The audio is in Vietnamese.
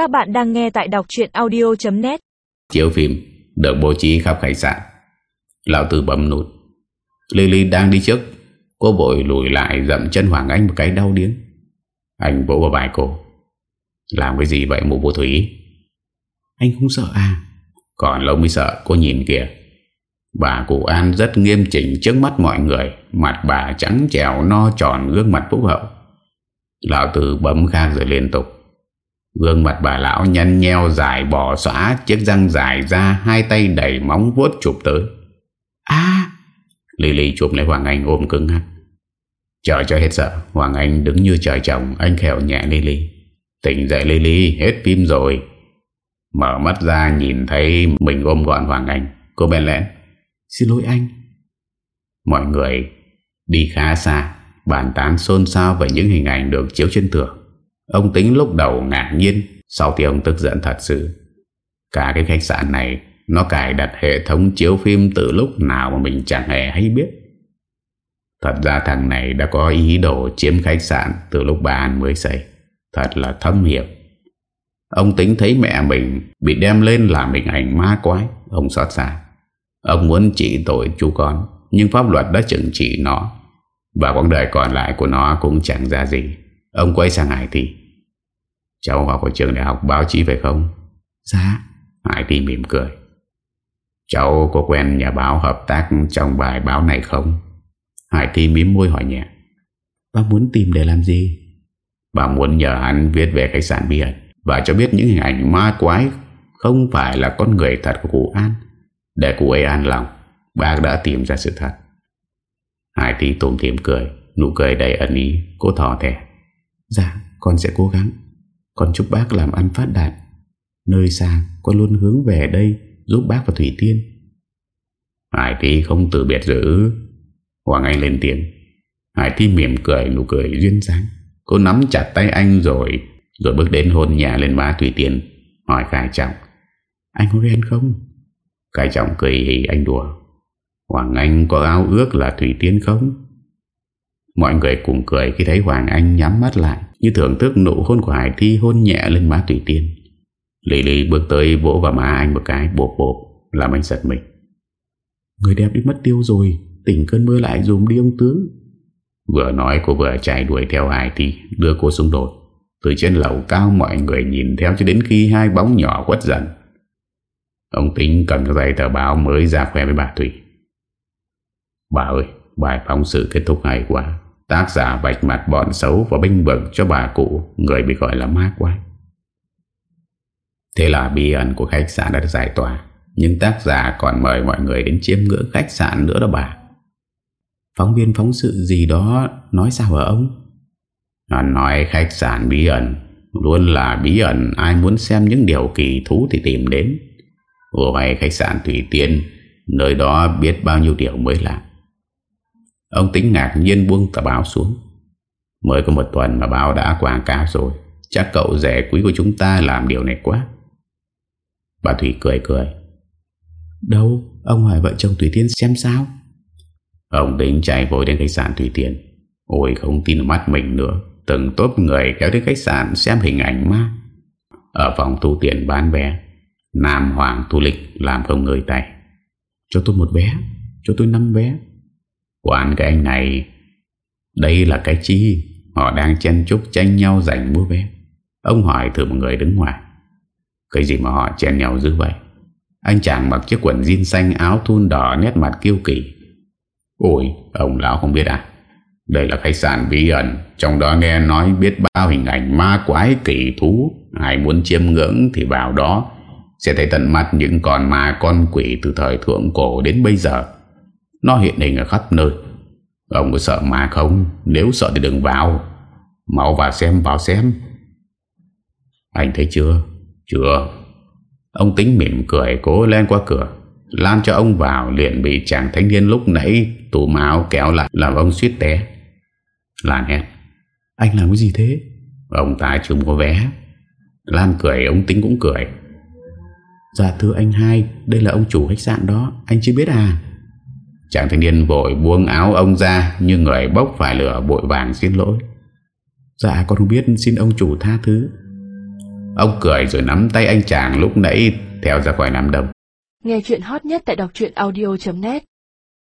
Các bạn đang nghe tại đọc chuyện audio.net Chiếu phim được bố trí khắp khách sạn. Lão Tư bấm nút. Lily đang đi trước. Cô vội lùi lại dậm chân Hoàng Anh một cái đau điếng. Anh vỗ vào vai cô. Làm cái gì vậy mụ bố Thủy? Anh không sợ à? Còn lâu mới sợ cô nhìn kìa. Bà cụ An rất nghiêm chỉnh trước mắt mọi người. Mặt bà trắng trèo no tròn gương mặt phúc hậu. Lão Tư bấm khác rồi liên tục Gương mặt bà lão nhăn nheo dài bỏ xóa Chiếc răng dài ra Hai tay đầy móng vuốt chụp tới. À! Lily chụp lấy Hoàng Anh ôm cứng hắt Chờ cho hết sợ Hoàng Anh đứng như trời chồng Anh khèo nhẹ Lily Tỉnh dậy Lily hết phim rồi. Mở mắt ra nhìn thấy Mình ôm gọn Hoàng Anh. Cô bèn lẽn Xin lỗi anh. Mọi người đi khá xa Bàn tán xôn xao về những hình ảnh được chiếu trên tường Ông tính lúc đầu ngạc nhiên, Sau thì ông tức giận thật sự. Cả cái khách sạn này, Nó cài đặt hệ thống chiếu phim Từ lúc nào mà mình chẳng hề hay biết. Thật ra thằng này đã có ý đồ chiếm khách sạn Từ lúc bà An mới xây. Thật là thâm hiểm. Ông tính thấy mẹ mình Bị đem lên làm hình ảnh ma quái, Ông xót xa. Ông muốn trị tội chú con, Nhưng pháp luật đã trừng trị nó. Và quãng đời còn lại của nó cũng chẳng ra gì. Ông quay sang Hải Thị. Cháu học ở trường đại học báo chí phải không? Dạ. Hải Thi mỉm cười. Cháu có quen nhà báo hợp tác trong bài báo này không? Hải Thi mím môi hỏi nhẹ. Bác muốn tìm để làm gì? Bà muốn nhờ hắn viết về khách sạn bí ẩn. Và cho biết những hình ảnh ma quái Không phải là con người thật của cụ An. Để cụ ấy an lòng Bác đã tìm ra sự thật. Hải Thi tùm tìm cười Nụ cười đầy ẩn ý Cô thỏ thẻ. Dạ con sẽ cố gắng con chúc bác làm ăn phát đạt. Nơi xa con luôn hướng về đây Giúp bác và Thủy Tiên. Hải Thi không từ biệt giữ Hoàng Anh lên tiếng. Hải Thi mỉm cười, nụ cười duyên dáng. Cô nắm chặt tay anh rồi Rồi bước đến hôn nhà lên má Thủy Tiên, Hỏi Khải Trọng. Anh có ghen không? Khải Trọng cười hì, anh đùa. Hoàng Anh có ao ước là Thủy Tiên không? Mọi người cùng cười khi thấy Hoàng Anh nhắm mắt lại, Như thưởng thức nụ hôn của Hải Thi hôn nhẹ lên má Thủy Tiên. Lý Lý bước tới vỗ vào má anh một cái, bộp bộp, Làm anh giật mình. Người đẹp đi mất tiêu rồi, Tỉnh cơn mưa lại dùm đi ông tướng Vừa nói cô vừa chạy đuổi theo Hải Thi, Đưa cô xuống đồi Từ trên lầu cao mọi người nhìn theo Cho đến khi hai bóng nhỏ khuất dần. Ông tính cầm cái tờ báo Mới ra khoe với bà Thủy. Bà ơi Bài phóng sự kết thúc hay quá. Tác giả bạch mặt bọn xấu Và binh vực cho bà cụ, Người bị gọi là ma quái. Thế là bí ẩn của khách sạn đã giải tỏa, Nhưng tác giả còn mời mọi người đến chiêm ngưỡng khách sạn nữa đó bà. Phóng viên phóng sự gì đó Nói sao hả ông? Nó nói khách sạn bí ẩn, Luôn là bí ẩn, Ai muốn xem những điều kỳ thú thì tìm đến. Vừa hay khách sạn Thủy Tiên, Nơi đó biết bao nhiêu điều mới lạ. Ông tính ngạc nhiên buông tờ báo xuống. Mới có một tuần mà báo đã quảng cáo rồi. Chắc cậu rẻ quý của chúng ta làm điều này quá. Bà Thủy cười cười. Đâu Ông hỏi vợ chồng Thủy Tiên xem sao? Ông tính chạy vội đến khách sạn Thủy Tiên Ôi không tin mắt mình nữa. Từng tốt người kéo đến khách sạn xem hình ảnh ma Ở phòng thu tiền bán vé Nam Hoàng Thu Lịch làm không ngơi tay. Cho tôi một vé Cho tôi 5 vé Quán cái anh này, Đây là cái chi? Họ đang chen chúc tranh nhau giành mua bé Ông hỏi thử một người đứng ngoài. Cái gì mà họ chen nhau dữ vậy? Anh chàng mặc chiếc quần jean xanh, Áo thun đỏ, nét mặt kiêu kỳ Ôi, ông lão không biết à? Đây là khách sạn bí ẩn, Trong đó nghe nói biết bao hình ảnh Ma quái kỳ thú. Ai muốn chiêm ngưỡng thì vào đó. Sẽ thấy tận mắt những con ma, con quỷ Từ thời thượng cổ đến bây giờ. Nó hiện hình ở khắp nơi Ông có sợ ma không Nếu sợ thì đừng vào Mau vào xem vào xem Anh thấy chưa Chưa Ông tính mỉm cười cố lên qua cửa Lan cho ông vào liền bị chàng thanh niên lúc nãy tủ máu kéo lại làm ông suýt té. Lan hét. Anh làm cái gì thế? Ông ta chưa có vé. Lan cười ông tính cũng cười. Dạ thưa anh hai Đây là ông chủ khách sạn đó Anh chưa biết à Chàng thanh niên vội buông áo ông ra Như người bốc phải lửa bội vàng xin lỗi. Dạ con không biết xin ông chủ tha thứ. Ông cười rồi nắm tay anh chàng lúc nãy Theo ra khỏi đám đông Nghe chuyện hot nhất tại đọc audio.net